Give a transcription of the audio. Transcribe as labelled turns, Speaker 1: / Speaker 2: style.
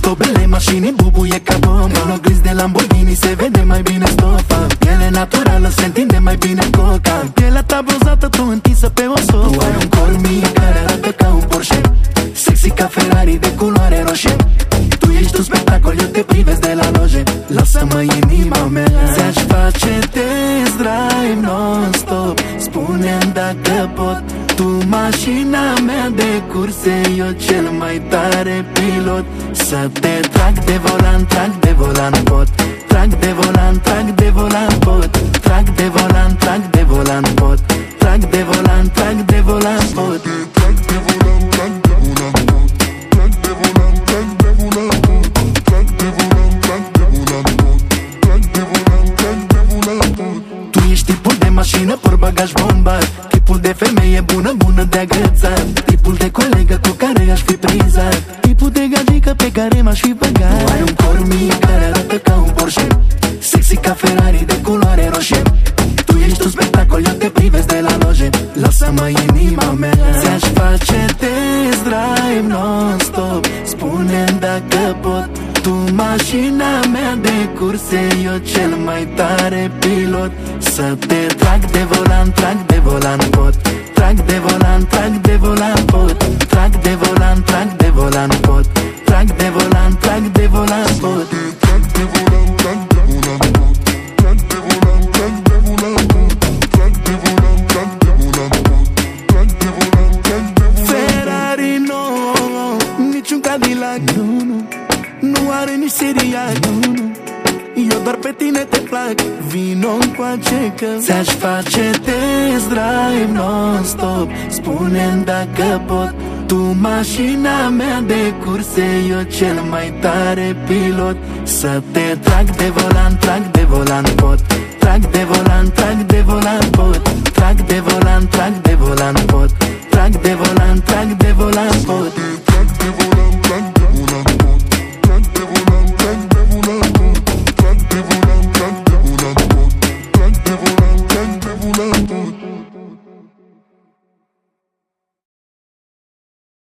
Speaker 1: tobele mașinii bubuie ca bomba. În oglinzi de Lamborghini se vede mai bine stofa. Piele naturală se întinde mai bine coca. Pielea ta bronzată tu întinsă pe o sofa Tu ai un corp mic care arată ca un Porsche. Sexy ca Ferrari de culoare roșie. Tu ești un spectacol, eu te privesc de la loje. Lasă-mă inima mea. Ți-aș face test drive non-stop. Spune dacă pot Tu mașina mea de curse Eu cel mai tare pilot. Să te trag de volan, trag de volan pot. Trag de volan, trag de volan pot. Trag de volan, trag de volan pot. Trag de volan, trag de volan pot mașină, por bagaj bombar. Tipul de femeie bună, bună de agățat. Tipul de colegă cu care aș fi prizat Tipul de gagică pe care m-aș fi băgat. Tu ai un corp mic care arată ca un Porsche. Sexy ca Ferrari de culoare roșie. Tu ești un spectacol, eu te privesc de la loje. Lasă-mă inima mea. Ți-aș face test drive non-stop Tu mașina mea de curse Eu cel mai tare pilot Să te trag de volan, trag de volan pot Trag de volan, trag de volan pot Trag de volan, trag de volan pot Trag de volan, trag de volan pot Trag de volan, trag de volan pot Trag de volan, trag de volan pot Trag de volan, trag de volan pot Trag de volan, trag de volan Ferrari no, niciun Cadillac Nu, nu, nu are nici Siriac Nu, nu. Eu doar pe tine te plac. Vino încoace că Ți-aș face test drive non-stop. Spune dacă pot. Tu mașina mea de curse Eu cel mai tare pilot. Să te trag de volan, trag de volan pot. Trag de volan, trag de volan pot. Trag de volan, trag de volan pot. Trag de volan, trag de volan pot